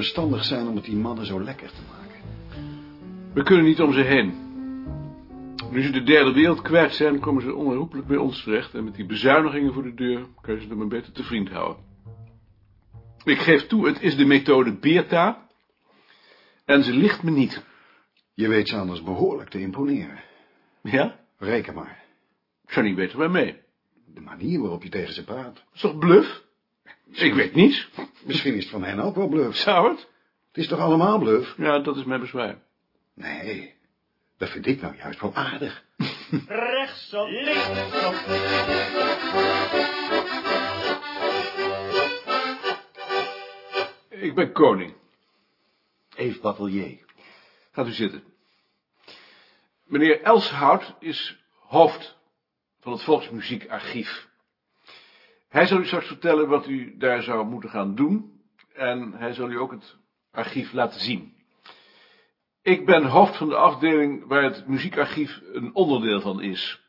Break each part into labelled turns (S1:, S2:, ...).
S1: verstandig zijn om het die mannen zo lekker te maken?
S2: We kunnen niet om ze heen. Nu ze de derde wereld kwijt zijn, komen ze onherroepelijk bij ons terecht. En met die bezuinigingen voor de deur kan je ze er maar beter te vriend houden. Ik geef toe, het is de methode Beerta. En ze ligt me niet.
S1: Je weet ze anders behoorlijk te imponeren.
S2: Ja?
S1: Reken maar.
S2: Ik zou niet weten waarmee.
S1: De manier waarop je tegen ze praat.
S2: Dat is toch bluff? Ik weet niets.
S1: Misschien is het van hen ook wel bluff.
S2: Zou het?
S1: Het is toch allemaal bluff?
S2: Ja, dat is mijn bezwaar.
S1: Nee, dat vind ik nou juist wel aardig.
S3: Rechtsop, linksom.
S2: Ik ben koning.
S1: Eve Batelier.
S2: Gaat u zitten. Meneer Elshout is hoofd van het Volksmuziekarchief. Hij zal u straks vertellen wat u daar zou moeten gaan doen. En hij zal u ook het archief laten zien. Ik ben hoofd van de afdeling waar het muziekarchief een onderdeel van is.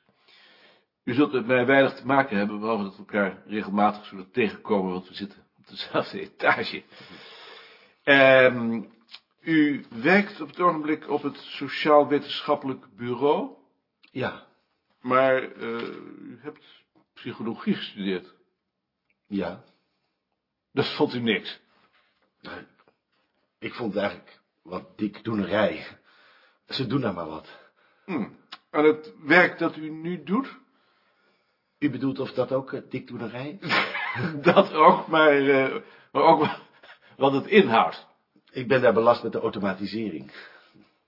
S2: U zult met mij weinig te maken hebben, behalve dat we elkaar regelmatig zullen tegenkomen, want we zitten op dezelfde etage. Ehm, u werkt op het ogenblik op het Sociaal-Wetenschappelijk Bureau,
S4: Ja,
S2: maar eh, u hebt psychologie gestudeerd.
S4: Ja.
S2: Dat vond u niks.
S4: Ik vond het eigenlijk wat dikdoenerij. Ze doen nou maar wat.
S2: Hm. En het werk dat u nu doet,
S4: U bedoelt of dat ook uh, dikdoenerij is?
S2: dat ook, maar, eh, maar ook wa- wat het inhoudt.
S4: Ik ben daar belast met de automatisering.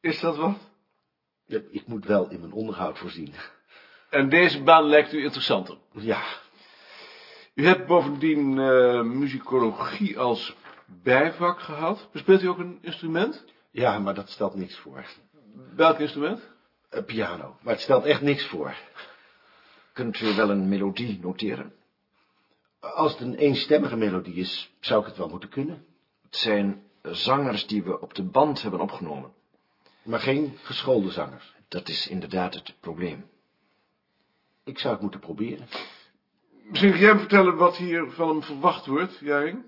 S2: Is dat wat?
S4: Ja, Ik moet wel in mijn onderhoud voorzien.
S2: En deze baan lijkt u interessanter.
S4: Ja,
S2: U hebt bovendien eh, muzikologie als bijvak gehad. Bespeelt u ook een instrument?
S4: ja, maar dat stelt niks voor.
S2: Welk instrument?
S4: Een piano, maar het stelt echt niks voor.
S5: Kunt u wel een melodie noteren?
S4: Als het een eenstemmige melodie is, zou ik het wel moeten kunnen.
S5: Het zijn zangers die we op de band hebben opgenomen.
S4: Maar geen geschoolde zangers.
S5: Dat is inderdaad het probleem.
S4: Ik zou het moeten proberen.
S2: Misschien kun jij vertellen wat hier van hem verwacht wordt, Jaring?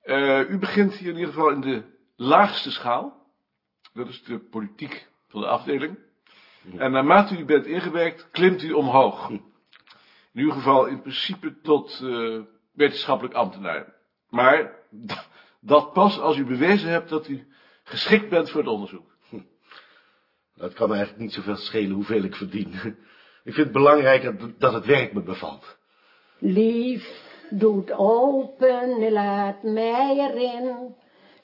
S2: Eh, u begint hier in ieder geval in de laagste schaal. Dat is de politiek van de afdeling. En naarmate u bent ingewerkt, klimt u omhoog. In uw geval in principe tot eh, wetenschappelijk ambtenaar. Maar dat pas als u bewezen hebt dat u geschikt bent voor het onderzoek.
S4: Nou, Het kan me eigenlijk niet zoveel schelen hoeveel ik verdien. Ik vind het belangrijker dat het werk me bevalt.
S6: Lief, doet open en laat mij erin.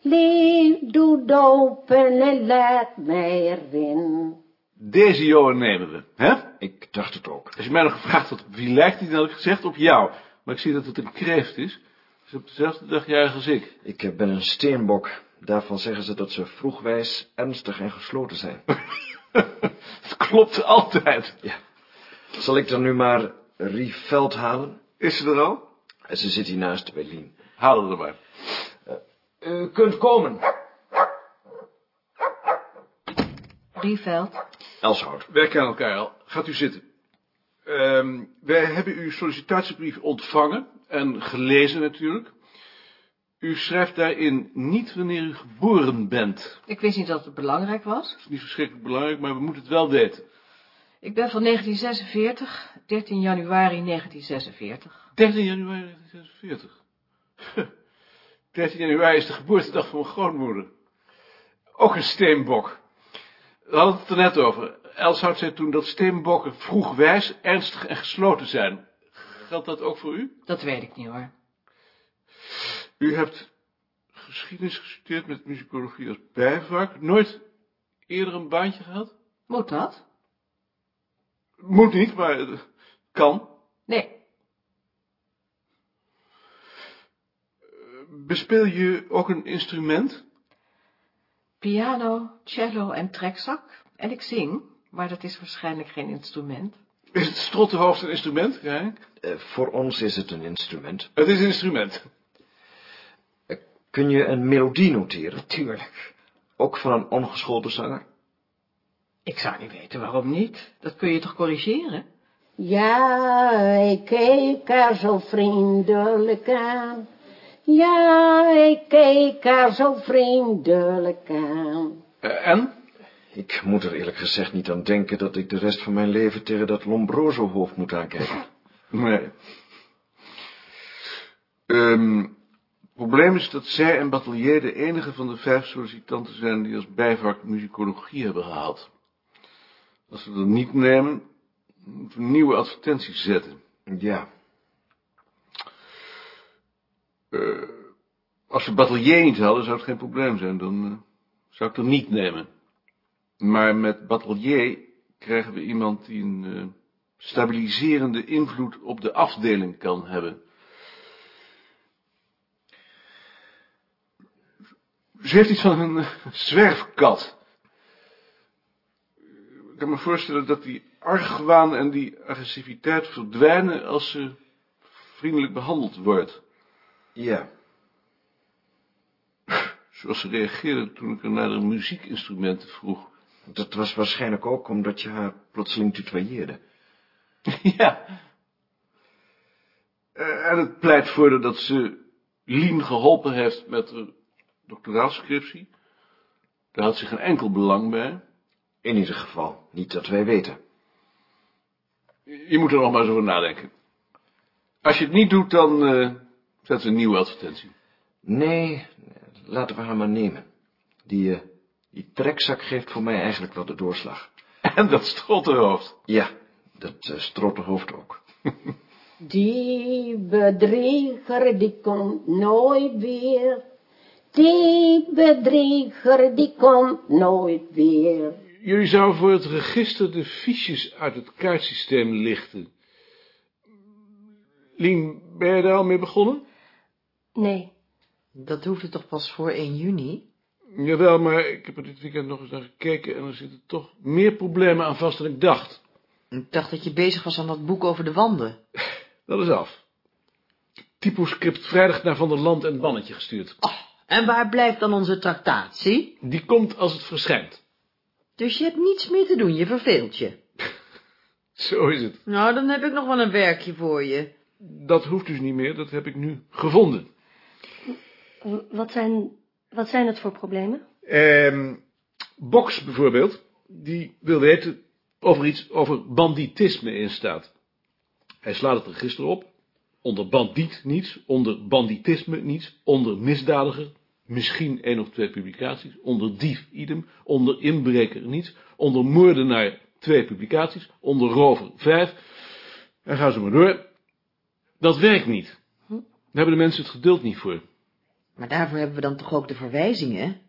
S6: Lief, doet open en laat mij erin.
S2: Deze Johan nemen we, hè?
S5: Ik dacht het ook.
S2: Als je mij nog gevraagd had, op wie lijkt hij, dan had ik gezegd op jou. Maar ik zie dat het een kreeft is. Dus op dezelfde dag jarig als ik.
S5: Ik eh, ben een steenbok. Daarvan zeggen ze dat ze vroegwijs, ernstig en gesloten zijn.
S2: Het klopt altijd.
S5: Zal ik dan nu maar Rie Veld halen?
S2: Is ze er al?
S5: Ze zit hier naast bij Lien.
S2: Haal haar er maar.
S5: U kunt komen.
S7: Rieveld,
S5: Elshout.
S2: Wij kennen elkaar al. Gaat u zitten. Ehm, wij hebben uw sollicitatiebrief ontvangen en gelezen natuurlijk. U schrijft daarin niet wanneer u geboren bent.
S7: ik wist niet dat het belangrijk was.
S2: Dat is niet verschrikkelijk belangrijk, maar we moeten het wel weten.
S7: Ik ben van 1946, 13 januari 1946.
S2: 13 januari 1946. 13 januari is de geboortedag van mijn grootmoeder. Ook een steenbok. We hadden het er net over. Elshout zei toen dat steenbokken vroegwijs, ernstig en gesloten zijn. Geldt dat ook voor u?
S7: Dat weet ik niet hoor.
S2: U hebt geschiedenis gestudeerd met muzikologie als bijvak. Nooit eerder een baantje gehad?
S7: Moet dat?
S2: Moet niet, maar het kan.
S7: Nee,
S2: Bespeel je ook een instrument?
S7: piano, cello en trekzak. En ik zing, maar dat is waarschijnlijk geen instrument.
S2: Is het strottenhoofd een instrument? Ja.
S5: Eh, voor ons is het een instrument.
S2: Het is een instrument.
S5: Kun je een melodie noteren?
S7: Tuurlijk.
S5: Ook van een ongeschoolde zanger?
S7: Ik zou niet weten waarom niet. Dat kun je toch corrigeren?
S6: Ja, ik keek haar zo vriendelijk aan. Ja, ik keek haar zo vriendelijk aan.
S2: Eh, en?
S5: Ik moet er eerlijk gezegd niet aan denken dat ik de rest van mijn leven tegen dat Lombroso-hoofd moet aankijken.
S2: Nee. Ehm, het probleem is dat zij en Batelier de enige van de vijf sollicitanten zijn die als bijvak muzikologie hebben gehaald. Als we dat niet nemen, moeten we nieuwe advertenties zetten.
S5: Ja,
S2: Eh, als we Batelier niet hadden, zou het geen probleem zijn. Dan eh, zou ik er niet nemen. Maar met Batelier krijgen we iemand die een eh, stabiliserende invloed op de afdeling kan hebben. Ze heeft iets van een zwerfkat. Ik kan me voorstellen dat die argwaan en die agressiviteit verdwijnen als ze vriendelijk behandeld wordt.
S5: ja.
S2: Zoals ze reageerde toen ik haar naar de muziekinstrumenten vroeg.
S5: Dat was waarschijnlijk ook omdat je haar plotseling tutoyeerde.
S2: Ja. Eh, En het pleit voor dat ze Lien geholpen heeft met de doctoraalscriptie. Daar had ze geen enkel belang bij.
S5: In ieder geval, niet dat wij weten.
S2: Je moet er nog maar eens over nadenken. Als je het niet doet, dan eh zetten we een nieuwe advertentie.
S5: Nee, laten we haar maar nemen. Die, eh, die trekzak geeft voor mij eigenlijk wel de doorslag.
S2: En dat strottenhoofd.
S5: Ja, dat uh, strottenhoofd ook.
S6: Die bedrieger, die komt nooit weer. Die bedrieger, die komt nooit weer.
S2: Jullie zouden voor het register de fiches uit het kaartsysteem lichten. Lien, ben je daar al mee begonnen?
S8: Nee,
S7: Dat hoefde toch pas voor 1 juni?
S2: Jawel, maar ik heb er dit weekend nog eens naar gekeken en er zitten toch meer problemen aan vast dan ik dacht.
S7: Ik dacht dat je bezig was aan dat boek over de wanden.
S2: Dat is af. Typoscript vrijdag naar Van der Land en Bannetje gestuurd.
S9: Oh, en waar blijft dan onze tractatie?
S2: Die komt als het verschijnt.
S9: Dus je hebt niets meer te doen, je verveelt je.
S2: Zo is het.
S9: Nou, dan heb ik nog wel een werkje voor je.
S2: Dat hoeft dus niet meer, dat heb ik nu gevonden.
S8: wat zijn, wat zijn het voor problemen?
S2: Ehm, Box bijvoorbeeld, die wil weten of er iets over banditisme in staat. Hij slaat het register op. Onder bandiet niets, onder banditisme niets, onder misdadiger misschien één of twee publicaties, onder dief idem, onder inbreker niets, onder moordenaar twee publicaties, onder rover vijf. En gaan ze maar door. Dat werkt niet. Daar hebben de mensen het geduld niet voor.
S9: Maar daarvoor hebben we dan toch ook de verwijzingen?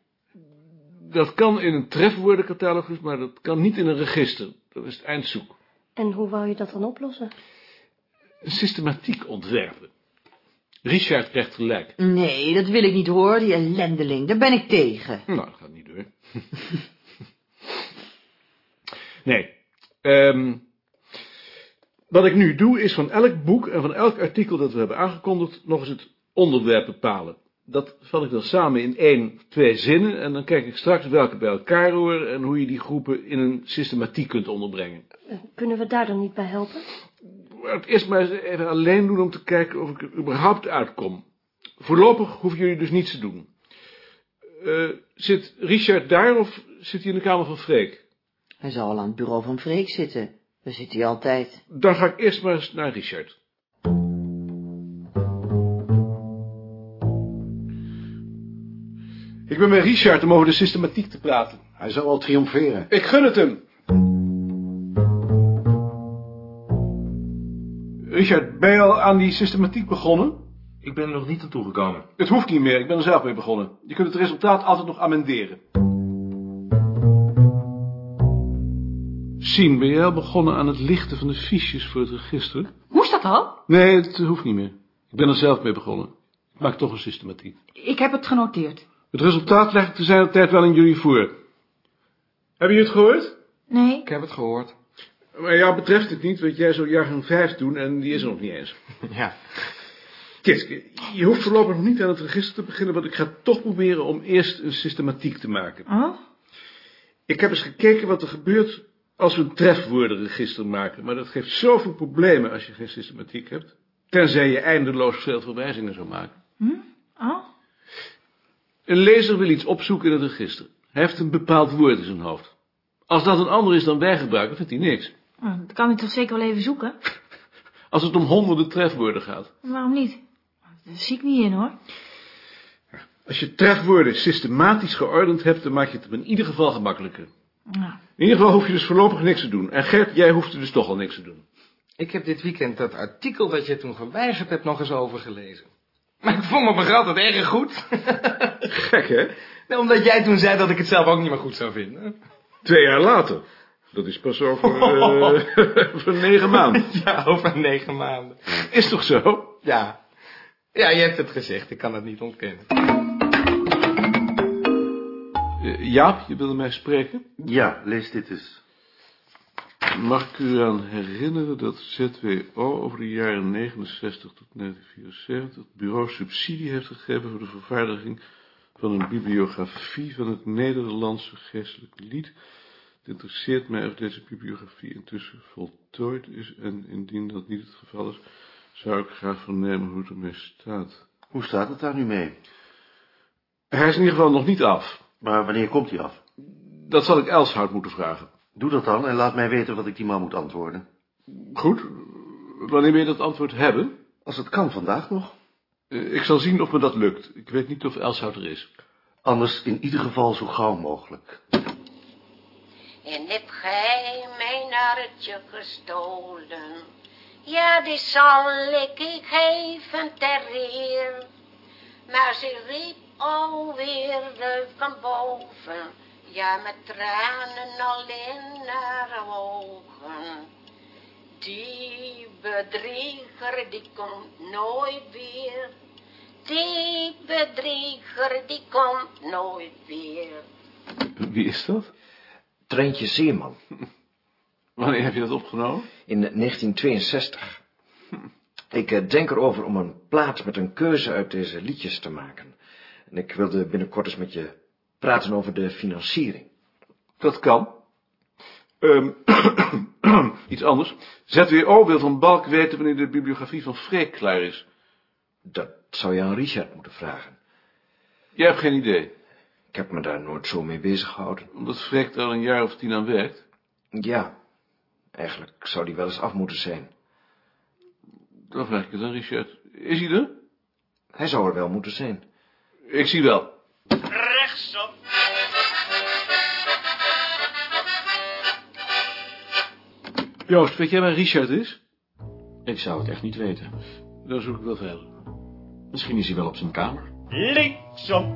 S2: Dat kan in een trefwoordencatalogus, maar dat kan niet in een register. Dat is het eindzoek.
S8: En hoe wou je dat dan oplossen?
S2: Een systematiek ontwerpen. Richard krijgt gelijk.
S9: Nee, dat wil ik niet horen, die ellendeling. Daar ben ik tegen.
S2: Nou, dat gaat niet door. nee. Ehm, wat ik nu doe, is van elk boek en van elk artikel dat we hebben aangekondigd, nog eens het onderwerp bepalen. Dat vat ik dan samen in één, twee zinnen en dan kijk ik straks welke bij elkaar horen en hoe je die groepen in een systematiek kunt onderbrengen.
S8: Eh, Kunnen we daar dan niet bij helpen?
S2: Maar het eerst maar eens even alleen doen om te kijken of ik er überhaupt uitkom. Voorlopig hoeven jullie dus niets te doen. Eh, zit Richard daar of zit hij in de kamer van Freek?
S9: Hij zal al aan het bureau van Freek zitten. Daar zit hij altijd.
S2: Dan ga ik eerst maar eens naar Richard. Ik ben bij Richard om over de systematiek te praten.
S1: Hij zal wel triomferen.
S2: Ik gun het hem. Richard, ben je al aan die systematiek begonnen?
S10: Ik ben er nog niet aan toegekomen.
S2: Het hoeft niet meer, ik ben er zelf mee begonnen. Je kunt het resultaat altijd nog amenderen. Sien, ben jij al begonnen aan het lichten van de fiches voor het register?
S11: Moest dat al?
S2: Nee, het hoeft niet meer. Ik ben er zelf mee begonnen. Ik maak toch een systematiek.
S11: Ik heb het genoteerd.
S2: Het resultaat leg ik te zijn tijd wel aan jullie voor. Hebben jullie het gehoord?
S11: Nee.
S5: Ik heb het gehoord.
S2: Maar jou betreft het niet, want jij zou jaargang 5 doen en die is er nog niet eens.
S5: Ja.
S2: Tjitske, je hoeft voorlopig nog niet aan het register te beginnen, want ik ga toch proberen om eerst een systematiek te maken.
S11: Oh?
S2: Ik heb eens gekeken wat er gebeurt als we een trefwoordenregister maken, maar dat geeft zoveel problemen als je geen systematiek hebt. Tenzij je eindeloos veel verwijzingen zou maken.
S11: Oh?
S2: Een lezer wil iets opzoeken in het register. Hij heeft een bepaald woord in zijn hoofd. Als dat een ander is dan wij gebruiken, vindt hij niks.
S11: Oh, Dat kan ik toch zeker wel even zoeken?
S2: Als het om honderden trefwoorden gaat.
S11: Waarom niet? Daar zie ik niet in, hoor.
S2: Als je trefwoorden systematisch geordend hebt, dan maak je het hem in ieder geval gemakkelijker.
S11: Nou,
S2: In ieder geval hoef je dus voorlopig niks te doen. En Gert, jij hoeft er dus toch al niks te doen.
S12: Ik heb dit weekend dat artikel dat je toen geweigerd hebt nog eens overgelezen. Maar ik vond me nog altijd erg goed.
S2: Gek, hè?
S12: Nou, omdat jij toen zei dat ik het zelf ook niet meer goed zou vinden.
S2: Twee jaar later. Dat is pas over, eh, over negen maanden.
S12: Ja, over negen maanden.
S2: Is toch zo?
S12: Ja. Ja, je hebt het gezegd. Ik kan het niet ontkennen.
S2: Eh, Jaap, je wilde mij spreken?
S4: Ja, lees dit eens.
S2: Mag ik u aan herinneren dat ZWO over de jaren 69 tot 1974 het bureau subsidie heeft gegeven voor de vervaardiging van een bibliografie van het Nederlandse geestelijk lied. Het interesseert mij of deze bibliografie intussen voltooid is en indien dat niet het geval is, zou ik graag vernemen hoe het ermee staat.
S4: Hoe staat het daar nu mee?
S2: Hij is in ieder geval nog niet af.
S4: Maar wanneer komt hij af?
S2: Dat zal ik Elshout moeten vragen.
S4: Doe dat dan en laat mij weten wat ik die man moet antwoorden.
S2: Goed. Wanneer wil je dat antwoord hebben?
S4: Als het kan vandaag nog.
S2: Eh, Ik zal zien of me dat lukt. Ik weet niet of Elshout er is.
S4: Anders in ieder geval zo gauw mogelijk.
S6: En heb gij mijn narretje gestolen? Ja, die zal ik geven ter eer. Maar ze riep alweer van boven, ja, met tranen al in haar ogen. Die bedrieger, die komt nooit weer. Die bedrieger, die komt nooit weer.
S2: Wie is dat?
S5: Treintje Zeeman.
S2: Wanneer heb je dat opgenomen?
S5: In 1962. Ik eh, denk erover om een plaat met een keuze uit deze liedjes te maken. En ik wilde binnenkort eens met je praten over de financiering.
S2: Dat kan. Ehm, iets anders. ZWO wil van Balk weten wanneer de bibliografie van Freek klaar is.
S5: Dat zou je aan Richard moeten vragen.
S2: Jij hebt geen idee.
S5: Ik heb me daar nooit zo mee bezig gehouden.
S2: Omdat Freek er al een jaar of tien aan werkt.
S5: Ja, eigenlijk zou die wel eens af moeten zijn.
S2: Dan vraag ik het aan Richard. Is hij er?
S5: Hij zou er wel moeten zijn.
S2: Ik zie wel.
S3: Rechtsop.
S2: Joost, weet jij waar Richard is?
S10: Ik zou het echt niet weten.
S2: Dan zoek ik wel verder.
S10: Misschien is hij wel op zijn kamer.
S3: Linksom.